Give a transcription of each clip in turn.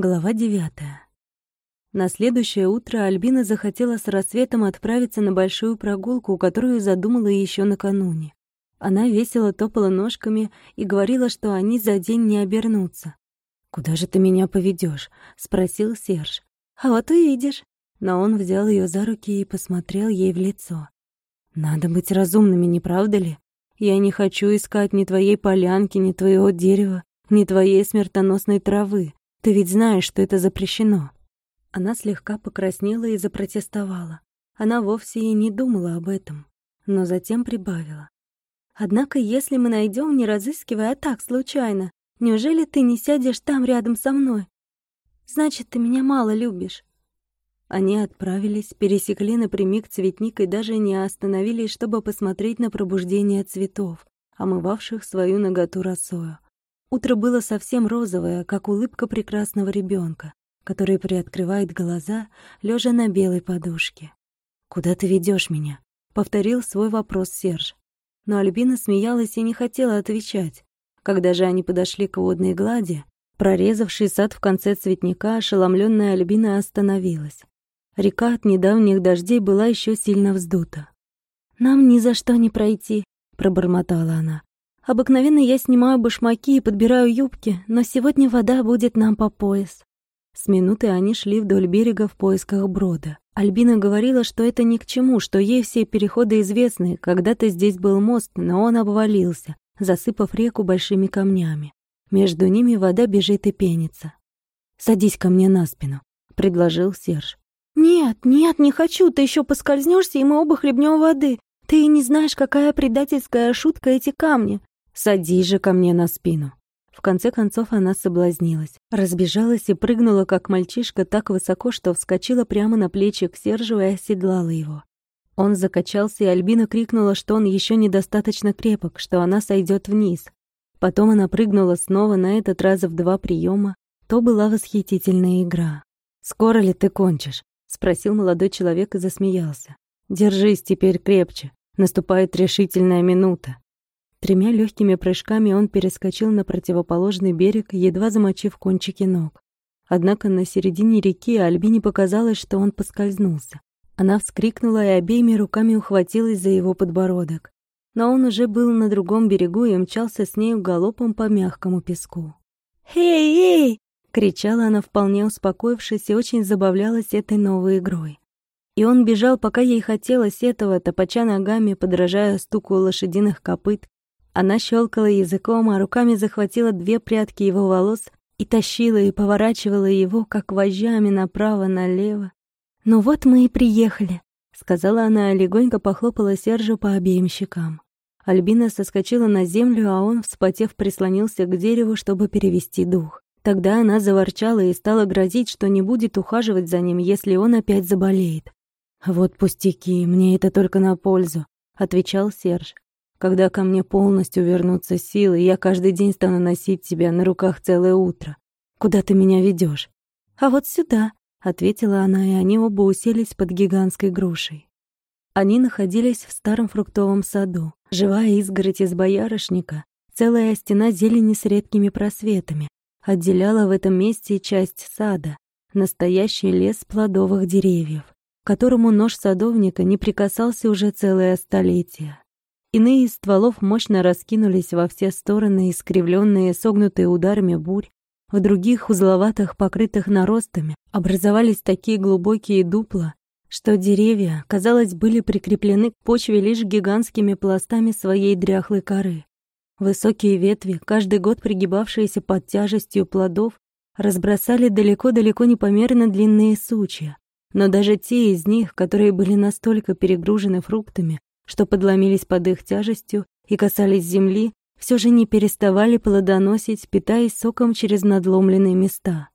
Глава девятая. На следующее утро Альбина захотела с рассветом отправиться на большую прогулку, которую задумала еще накануне. Она весело топала ножками и говорила, что они за день не обернутся. «Куда же ты меня поведешь? спросил Серж. «А вот увидишь». Но он взял ее за руки и посмотрел ей в лицо. «Надо быть разумными, не правда ли? Я не хочу искать ни твоей полянки, ни твоего дерева, ни твоей смертоносной травы. Ты ведь знаешь, что это запрещено». Она слегка покраснела и запротестовала. Она вовсе и не думала об этом, но затем прибавила. «Однако, если мы найдем, не разыскивая, а так, случайно, неужели ты не сядешь там рядом со мной? Значит, ты меня мало любишь». Они отправились, пересекли напрямик цветник и даже не остановились, чтобы посмотреть на пробуждение цветов, омывавших свою наготу росою. Утро было совсем розовое, как улыбка прекрасного ребенка, который приоткрывает глаза, лежа на белой подушке. «Куда ты ведешь меня?» — повторил свой вопрос Серж. Но Альбина смеялась и не хотела отвечать. Когда же они подошли к водной глади, прорезавший сад в конце цветника, ошеломленная Альбина остановилась. Река от недавних дождей была еще сильно вздута. «Нам ни за что не пройти», — пробормотала она. Обыкновенно я снимаю башмаки и подбираю юбки, но сегодня вода будет нам по пояс. С минуты они шли вдоль берега в поисках брода. Альбина говорила, что это ни к чему, что ей все переходы известны. Когда-то здесь был мост, но он обвалился, засыпав реку большими камнями. Между ними вода бежит и пенится. «Садись ко мне на спину», — предложил Серж. «Нет, нет, не хочу, ты еще поскользнешься, и мы оба хлебнем воды. Ты не знаешь, какая предательская шутка эти камни. «Садись же ко мне на спину». В конце концов она соблазнилась. Разбежалась и прыгнула, как мальчишка, так высоко, что вскочила прямо на плечи к Сержу и оседлала его. Он закачался, и Альбина крикнула, что он еще недостаточно крепок, что она сойдет вниз. Потом она прыгнула снова, на этот раз в два приема. То была восхитительная игра. «Скоро ли ты кончишь?» — спросил молодой человек и засмеялся. «Держись теперь крепче. Наступает решительная минута. Тремя легкими прыжками он перескочил на противоположный берег, едва замочив кончики ног. Однако на середине реки Альбине показалось, что он поскользнулся. Она вскрикнула и обеими руками ухватилась за его подбородок. Но он уже был на другом берегу и мчался с нею галопом по мягкому песку. «Эй, эй!» — кричала она, вполне успокоившись, и очень забавлялась этой новой игрой. И он бежал, пока ей хотелось этого, топача ногами, подражая стуку лошадиных копыт, она щелкала языком, а руками захватила две прядки его волос и тащила и поворачивала его, как вожжами, направо-налево. «Ну вот мы и приехали», — сказала она, и легонько похлопала Сержу по обеим щекам. Альбина соскочила на землю, а он, вспотев, прислонился к дереву, чтобы перевести дух. Тогда она заворчала и стала грозить, что не будет ухаживать за ним, если он опять заболеет. «Вот пустяки, мне это только на пользу», — отвечал Серж. Когда ко мне полностью вернутся силы, я каждый день стану носить тебя на руках целое утро. Куда ты меня ведешь? А вот сюда, ответила она, и они оба уселись под гигантской грушей. Они находились в старом фруктовом саду. Живая изгородь из боярышника, целая стена зелени с редкими просветами, отделяла в этом месте часть сада, настоящий лес плодовых деревьев, к которому нож садовника не прикасался уже целое столетие. Иные из стволов мощно раскинулись во все стороны, искривленные, согнутые ударами бурь. В других, узловатых, покрытых наростами, образовались такие глубокие дупла, что деревья, казалось, были прикреплены к почве лишь гигантскими пластами своей дряхлой коры. Высокие ветви, каждый год пригибавшиеся под тяжестью плодов, разбросали далеко-далеко непомерно длинные сучья. Но даже те из них, которые были настолько перегружены фруктами, что подломились под их тяжестью и касались земли, все же не переставали плодоносить, питаясь соком через надломленные места.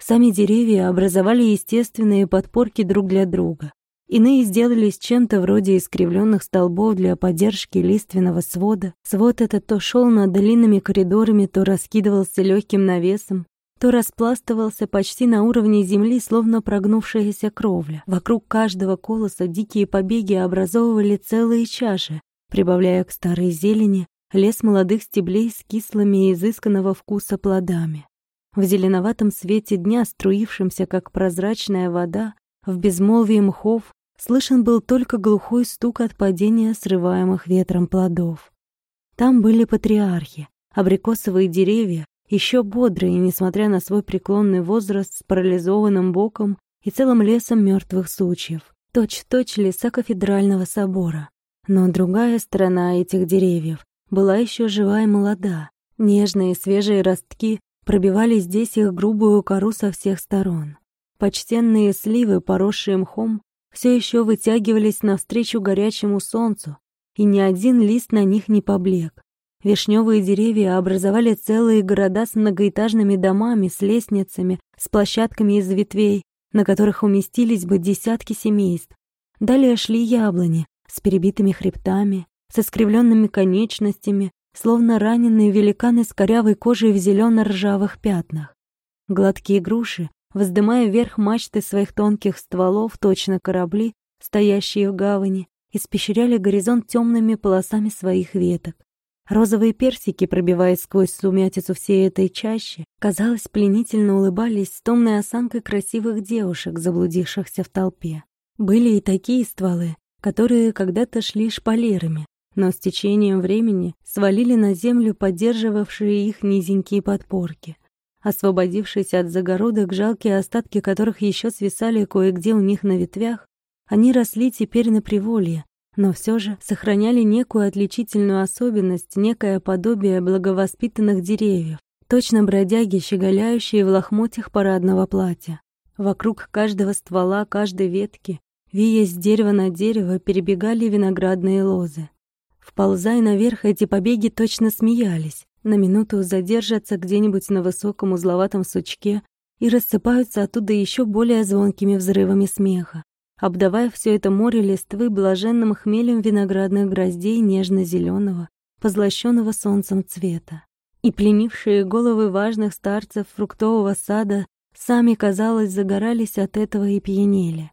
Сами деревья образовали естественные подпорки друг для друга. Иные сделались чем-то вроде искривленных столбов для поддержки лиственного свода. Свод этот то шел над длинными коридорами, то раскидывался легким навесом, то распластывался почти на уровне земли, словно прогнувшаяся кровля. Вокруг каждого колоса дикие побеги образовывали целые чаши, прибавляя к старой зелени лес молодых стеблей с кислыми и изысканного вкуса плодами. В зеленоватом свете дня, струившемся, как прозрачная вода, в безмолвии мхов, слышен был только глухой стук от падения срываемых ветром плодов. Там были патриархи, абрикосовые деревья, еще бодрые, несмотря на свой преклонный возраст с парализованным боком и целым лесом мертвых сучьев. Точь-точь леса кафедрального собора. Но другая сторона этих деревьев была еще жива и молода. Нежные свежие ростки пробивали здесь их грубую кору со всех сторон. Почтенные сливы, поросшие мхом, все еще вытягивались навстречу горячему солнцу, и ни один лист на них не поблек. Вишневые деревья образовали целые города с многоэтажными домами, с лестницами, с площадками из ветвей, на которых уместились бы десятки семейств. Далее шли яблони с перебитыми хребтами, с искривленными конечностями, словно раненые великаны с корявой кожей в зелено-ржавых пятнах. Гладкие груши, вздымая вверх мачты своих тонких стволов, точно корабли, стоящие в гавани, испещряли горизонт темными полосами своих веток. Розовые персики, пробиваясь сквозь сумятицу всей этой чащи, казалось, пленительно улыбались с томной осанкой красивых девушек, заблудившихся в толпе. Были и такие стволы, которые когда-то шли шпалерами, но с течением времени свалили на землю поддерживавшие их низенькие подпорки. Освободившись от загородок, жалкие остатки которых еще свисали кое-где у них на ветвях, они росли теперь на приволье, но все же сохраняли некую отличительную особенность, некое подобие благовоспитанных деревьев, точно бродяги, щеголяющие в лохмотьях парадного платья. Вокруг каждого ствола, каждой ветки, виясь с дерева на дерево, перебегали виноградные лозы. Вползая наверх, эти побеги точно смеялись, на минуту задержатся где-нибудь на высоком узловатом сучке и рассыпаются оттуда еще более звонкими взрывами смеха обдавая все это море листвы блаженным хмелем виноградных гроздей нежно-зеленого, позлощенного солнцем цвета. И пленившие головы важных старцев фруктового сада сами, казалось, загорались от этого и пьянели.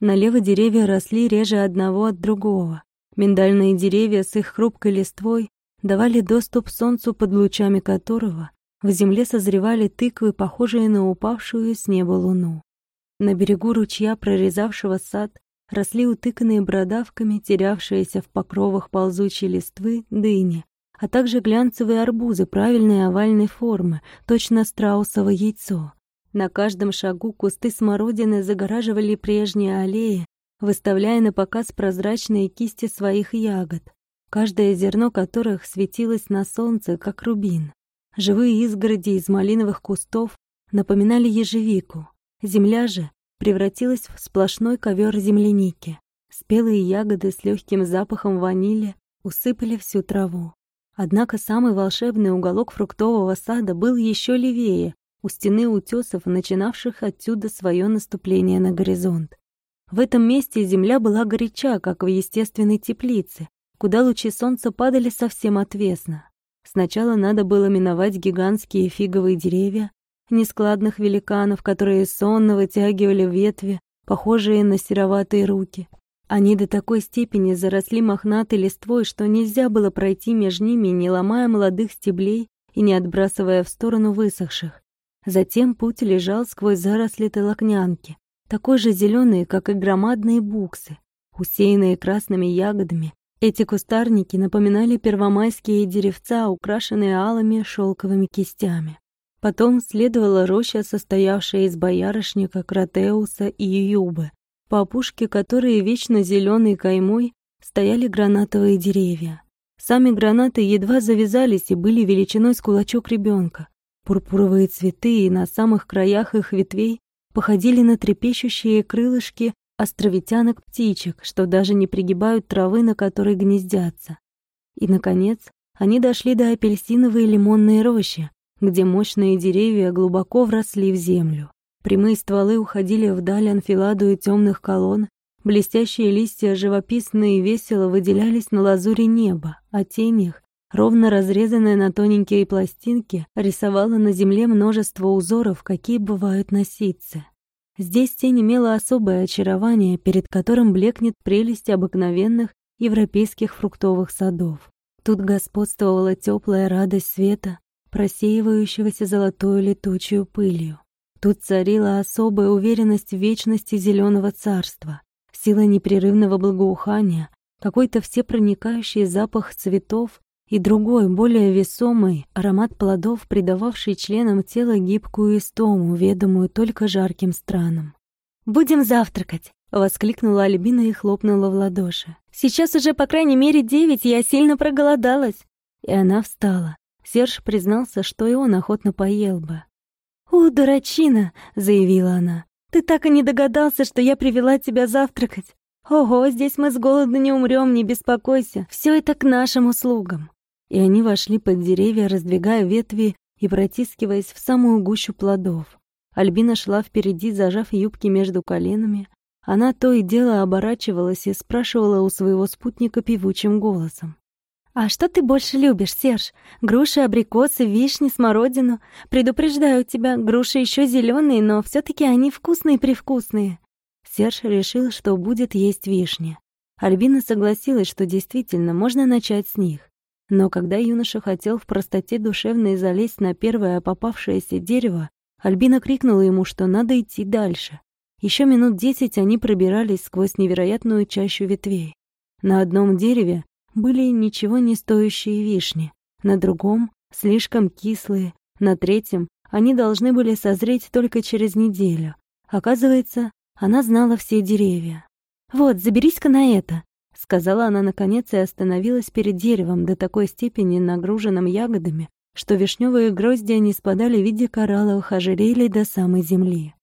Налево деревья росли реже одного от другого. Миндальные деревья с их хрупкой листвой давали доступ солнцу, под лучами которого в земле созревали тыквы, похожие на упавшую с неба луну. На берегу ручья, прорезавшего сад, росли утыканные бородавками, терявшиеся в покровах ползучей листвы, дыни, а также глянцевые арбузы правильной овальной формы, точно страусово яйцо. На каждом шагу кусты смородины загораживали прежние аллеи, выставляя на показ прозрачные кисти своих ягод, каждое зерно которых светилось на солнце, как рубин. Живые изгороди из малиновых кустов напоминали ежевику, Земля же превратилась в сплошной ковер земляники. Спелые ягоды с легким запахом ванили усыпали всю траву. Однако самый волшебный уголок фруктового сада был еще левее, у стены утесов, начинавших отсюда свое наступление на горизонт. В этом месте земля была горяча, как в естественной теплице, куда лучи солнца падали совсем отвесно. Сначала надо было миновать гигантские фиговые деревья, нескладных великанов, которые сонно вытягивали ветви, похожие на сероватые руки. Они до такой степени заросли мохнатой листвой, что нельзя было пройти между ними, не ломая молодых стеблей и не отбрасывая в сторону высохших. Затем путь лежал сквозь заросли толокнянки, такой же зеленые, как и громадные буксы, усеянные красными ягодами. Эти кустарники напоминали первомайские деревца, украшенные алыми шелковыми кистями. Потом следовала роща, состоявшая из боярышника, кратеуса и юбы, по опушке которой вечно зеленой каймой стояли гранатовые деревья. Сами гранаты едва завязались и были величиной с кулачок ребенка. Пурпуровые цветы и на самых краях их ветвей походили на трепещущие крылышки островитянок птичек, что даже не пригибают травы, на которой гнездятся. И, наконец, они дошли до апельсиновой лимонной рощи, где мощные деревья глубоко вросли в землю. Прямые стволы уходили вдаль анфиладу и темных колонн, блестящие листья живописно и весело выделялись на лазуре неба, а тень их, ровно разрезанная на тоненькие пластинки, рисовала на земле множество узоров, какие бывают на ситце. Здесь тень имела особое очарование, перед которым блекнет прелесть обыкновенных европейских фруктовых садов. Тут господствовала теплая радость света, просеивающегося золотую летучую пылью. Тут царила особая уверенность в вечности зеленого царства, сила непрерывного благоухания, какой-то всепроникающий запах цветов и другой, более весомый, аромат плодов, придававший членам тела гибкую истому, ведомую только жарким странам. «Будем завтракать!» — воскликнула Альбина и хлопнула в ладоши. «Сейчас уже по крайней мере девять, я сильно проголодалась!» И она встала. Серж признался, что и он охотно поел бы. «У, дурачина!» — заявила она. «Ты так и не догадался, что я привела тебя завтракать. Ого, здесь мы с голоду не умрем, не беспокойся. Все это к нашим услугам». И они вошли под деревья, раздвигая ветви и протискиваясь в самую гущу плодов. Альбина шла впереди, зажав юбки между коленами. Она то и дело оборачивалась и спрашивала у своего спутника певучим голосом. «А что ты больше любишь, Серж? Груши, абрикосы, вишни, смородину? Предупреждаю тебя, груши еще зеленые, но все таки они вкусные-привкусные». Серж решил, что будет есть вишни. Альбина согласилась, что действительно можно начать с них. Но когда юноша хотел в простоте душевной залезть на первое попавшееся дерево, Альбина крикнула ему, что надо идти дальше. Еще минут десять они пробирались сквозь невероятную чащу ветвей. На одном дереве были ничего не стоящие вишни, на другом — слишком кислые, на третьем они должны были созреть только через неделю. Оказывается, она знала все деревья. «Вот, заберись-ка на это», — сказала она наконец и остановилась перед деревом до такой степени нагруженным ягодами, что вишневые гроздья не спадали в виде коралловых ожерелий до самой земли.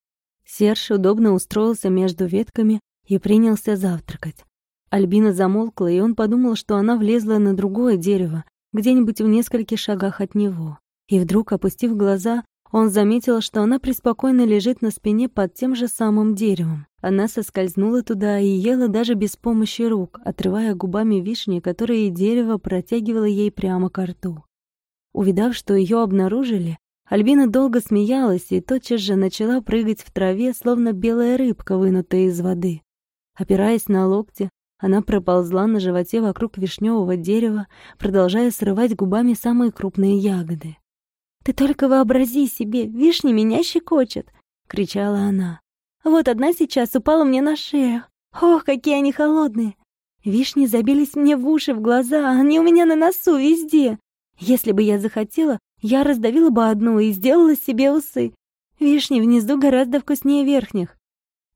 Серж удобно устроился между ветками и принялся завтракать. Альбина замолкла, и он подумал, что она влезла на другое дерево, где-нибудь в нескольких шагах от него. И вдруг, опустив глаза, он заметил, что она преспокойно лежит на спине под тем же самым деревом. Она соскользнула туда и ела даже без помощи рук, отрывая губами вишни, которые дерево протягивало ей прямо к рту. Увидав, что ее обнаружили, Альбина долго смеялась и тотчас же начала прыгать в траве, словно белая рыбка, вынутая из воды. Опираясь на локти, она проползла на животе вокруг вишневого дерева, продолжая срывать губами самые крупные ягоды. «Ты только вообрази себе, вишни меня щекочет!» — кричала она. «Вот одна сейчас упала мне на шею. Ох, какие они холодные! Вишни забились мне в уши, в глаза, они у меня на носу везде. Если бы я захотела, я раздавила бы одну и сделала себе усы. Вишни внизу гораздо вкуснее верхних.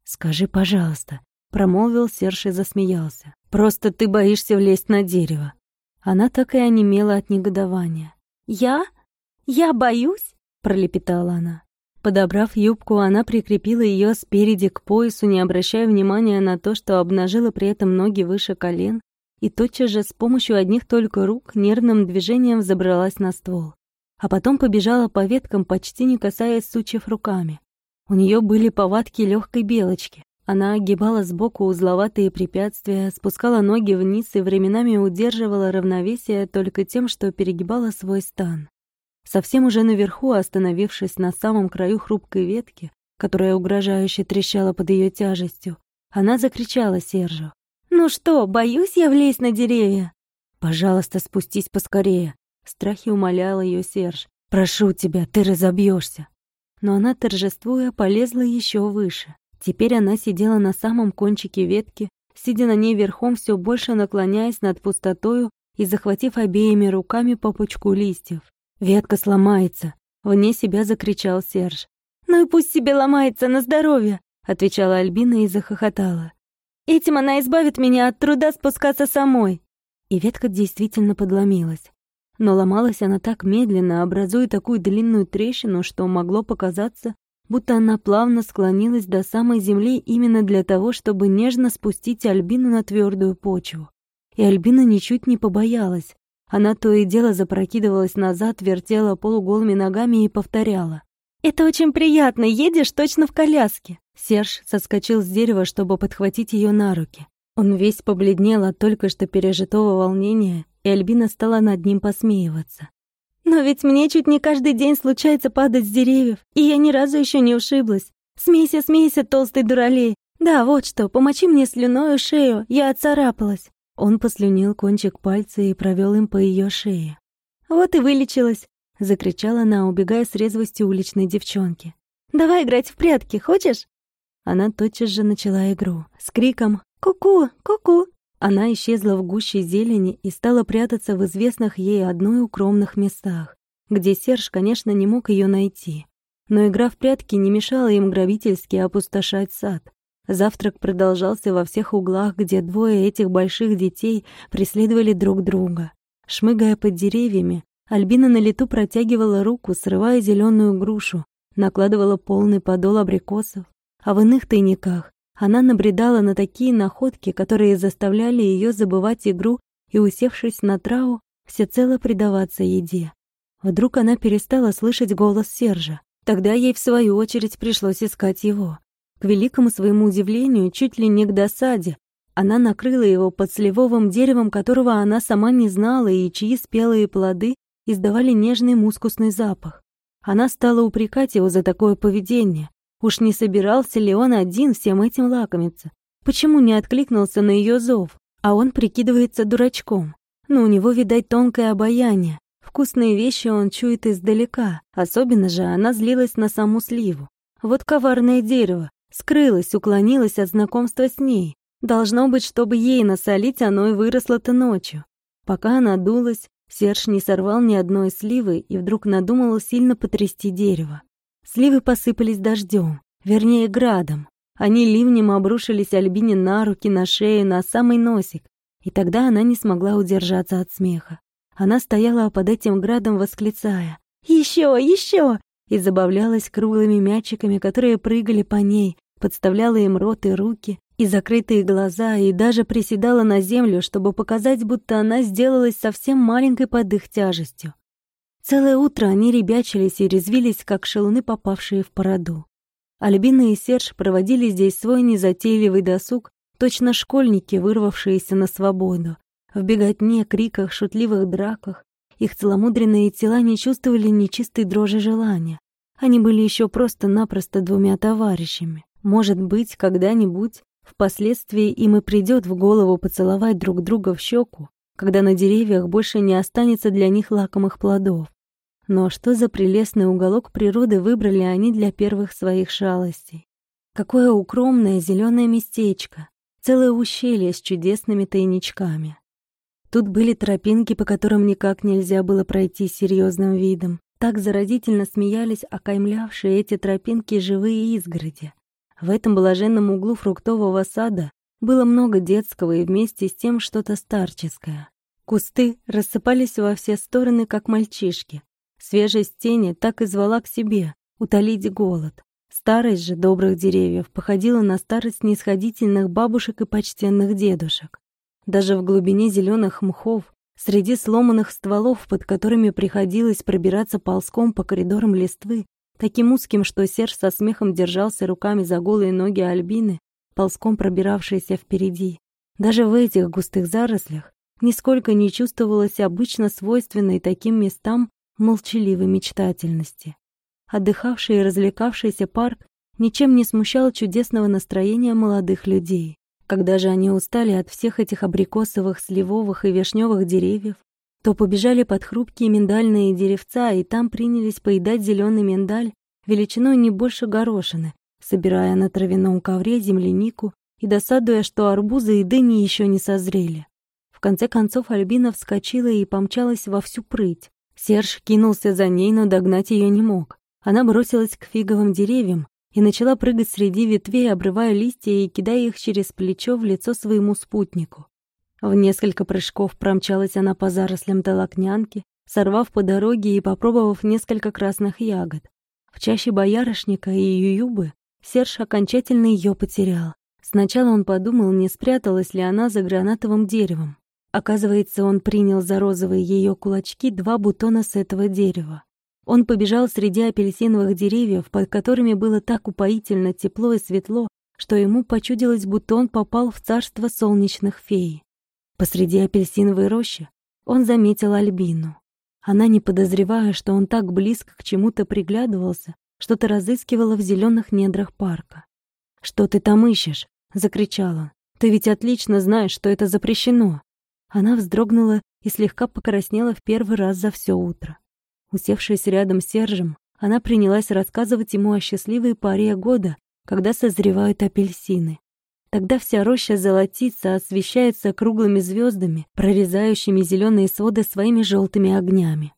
Скажи, пожалуйста, промолвил Серж и засмеялся. Просто ты боишься влезть на дерево. Она так и онемела от негодования. Я? Я боюсь? пролепетала она. Подобрав юбку, она прикрепила ее спереди к поясу, не обращая внимания на то, что обнажила при этом ноги выше колен, и тотчас же с помощью одних только рук нервным движением забралась на ствол. А потом побежала по веткам, почти не касаясь сучьев руками. У нее были повадки легкой белочки. Она огибала сбоку узловатые препятствия, спускала ноги вниз и временами удерживала равновесие только тем, что перегибала свой стан. Совсем уже наверху, остановившись на самом краю хрупкой ветки, которая угрожающе трещала под ее тяжестью, она закричала Сержу. «Ну что, боюсь я влезть на деревья?» «Пожалуйста, спустись поскорее», — в страхе умолял ее Серж. «Прошу тебя, ты разобьешься». Но она, торжествуя, полезла еще выше. Теперь она сидела на самом кончике ветки, сидя на ней верхом, все больше наклоняясь над пустотою и захватив обеими руками по пучку листьев. «Ветка сломается!» — вне себя закричал Серж. «Ну и пусть себе ломается на здоровье!» — отвечала Альбина и захохотала. «Этим она избавит меня от труда спускаться самой!» И ветка действительно подломилась. Но ломалась она так медленно, образуя такую длинную трещину, что могло показаться, будто она плавно склонилась до самой земли именно для того, чтобы нежно спустить Альбину на твердую почву. И Альбина ничуть не побоялась. Она то и дело запрокидывалась назад, вертела полуголыми ногами и повторяла. «Это очень приятно, едешь точно в коляске!» Серж соскочил с дерева, чтобы подхватить ее на руки. Он весь побледнел от только что пережитого волнения, и Альбина стала над ним посмеиваться. Но ведь мне чуть не каждый день случается падать с деревьев, и я ни разу еще не ушиблась. Смейся, смейся, толстый дуралей. Да, вот что, помочи мне слюною шею, я отцарапалась. Он послюнил кончик пальца и провел им по ее шее. Вот и вылечилась, закричала она, убегая с резвостью уличной девчонки. «Давай играть в прятки, хочешь?» Она тотчас же начала игру с криком «Ку-ку! Ку-ку!». Она исчезла в гуще зелени и стала прятаться в известных ей одной укромных местах, где Серж, конечно, не мог ее найти. Но игра в прятки не мешала им грабительски опустошать сад. Завтрак продолжался во всех углах, где двое этих больших детей преследовали друг друга. Шмыгая под деревьями, Альбина на лету протягивала руку, срывая зеленую грушу, накладывала полный подол абрикосов, а в иных тайниках она набредала на такие находки, которые заставляли ее забывать игру и, усевшись на траву, всецело предаваться еде. Вдруг она перестала слышать голос Сержа. Тогда ей, в свою очередь, пришлось искать его. К великому своему удивлению, чуть ли не к досаде, она накрыла его под сливовым деревом, которого она сама не знала и чьи спелые плоды издавали нежный мускусный запах. Она стала упрекать его за такое поведение. Уж не собирался ли он один всем этим лакомиться? Почему не откликнулся на ее зов? А он прикидывается дурачком. Но у него, видать, тонкое обаяние. Вкусные вещи он чует издалека. Особенно же она злилась на саму сливу. Вот коварное дерево. Скрылось, уклонилось от знакомства с ней. Должно быть, чтобы ей насолить, оно и выросло-то ночью. Пока она дулась, Серж не сорвал ни одной сливы и вдруг надумал сильно потрясти дерево. Сливы посыпались дождем, вернее, градом. Они ливнем обрушились Альбине на руки, на шею, на самый носик. И тогда она не смогла удержаться от смеха. Она стояла под этим градом, восклицая «Еще, еще!» и забавлялась круглыми мячиками, которые прыгали по ней, подставляла им рот и руки, и закрытые глаза, и даже приседала на землю, чтобы показать, будто она сделалась совсем маленькой под их тяжестью. Целое утро они ребячились и резвились, как шелуны, попавшие в породу. Альбина и Серж проводили здесь свой незатейливый досуг, точно школьники, вырвавшиеся на свободу. В беготне, криках, шутливых драках их целомудренные тела не чувствовали нечистой дрожи желания. Они были еще просто-напросто двумя товарищами. Может быть, когда-нибудь, впоследствии им и придет в голову поцеловать друг друга в щеку, когда на деревьях больше не останется для них лакомых плодов. Но что за прелестный уголок природы выбрали они для первых своих шалостей? Какое укромное зеленое местечко, целое ущелье с чудесными тайничками. Тут были тропинки, по которым никак нельзя было пройти серьезным видом. Так заразительно смеялись окаймлявшие эти тропинки живые изгороди. В этом блаженном углу фруктового сада было много детского и вместе с тем что-то старческое. Кусты рассыпались во все стороны, как мальчишки. Свежесть тени так и звала к себе, утолить голод. Старость же добрых деревьев походила на старость снисходительных бабушек и почтенных дедушек. Даже в глубине зеленых мхов, среди сломанных стволов, под которыми приходилось пробираться ползком по коридорам листвы, таким узким, что Серж со смехом держался руками за голые ноги Альбины, ползком пробиравшейся впереди. Даже в этих густых зарослях нисколько не чувствовалось обычно свойственной таким местам молчаливой мечтательности. Отдыхавший и развлекавшийся парк ничем не смущал чудесного настроения молодых людей. Когда же они устали от всех этих абрикосовых, сливовых и вишневых деревьев, то побежали под хрупкие миндальные деревца и там принялись поедать зеленый миндаль величиной не больше горошины, собирая на травяном ковре землянику и досадуя, что арбузы и дыни еще не созрели конце концов Альбина вскочила и помчалась во всю прыть. Серж кинулся за ней, но догнать ее не мог. Она бросилась к фиговым деревьям и начала прыгать среди ветвей, обрывая листья и кидая их через плечо в лицо своему спутнику. В несколько прыжков промчалась она по зарослям толокнянки, сорвав по дороге и попробовав несколько красных ягод. В чаще боярышника и ююбы Серж окончательно ее потерял. Сначала он подумал, не спряталась ли она за гранатовым деревом. Оказывается, он принял за розовые ее кулачки два бутона с этого дерева. Он побежал среди апельсиновых деревьев, под которыми было так упоительно тепло и светло, что ему почудилось, будто он попал в царство солнечных фей. Посреди апельсиновой рощи он заметил Альбину. Она, не подозревая, что он так близко к чему-то приглядывался, что-то разыскивала в зеленых недрах парка. «Что ты там ищешь?» — закричала. «Ты ведь отлично знаешь, что это запрещено!» Она вздрогнула и слегка покраснела в первый раз за все утро. Усевшись рядом с Сержем, она принялась рассказывать ему о счастливой паре года, когда созревают апельсины. Тогда вся роща золотится, освещается круглыми звездами, прорезающими зеленые своды своими желтыми огнями.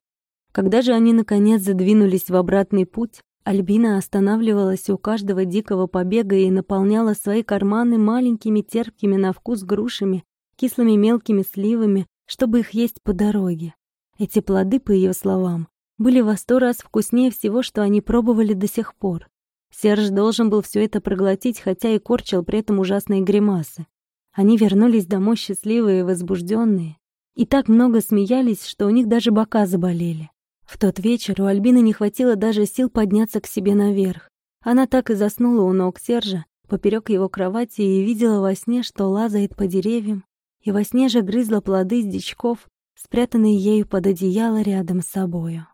Когда же они, наконец, задвинулись в обратный путь, Альбина останавливалась у каждого дикого побега и наполняла свои карманы маленькими терпкими на вкус грушами, кислыми мелкими сливами, чтобы их есть по дороге. Эти плоды, по ее словам, были во сто раз вкуснее всего, что они пробовали до сих пор. Серж должен был все это проглотить, хотя и корчил при этом ужасные гримасы. Они вернулись домой счастливые и возбужденные, и так много смеялись, что у них даже бока заболели. В тот вечер у Альбины не хватило даже сил подняться к себе наверх. Она так и заснула у ног Сержа, поперек его кровати, и видела во сне, что лазает по деревьям, и во сне же грызла плоды с дичков, спрятанные ею под одеяло рядом с собою.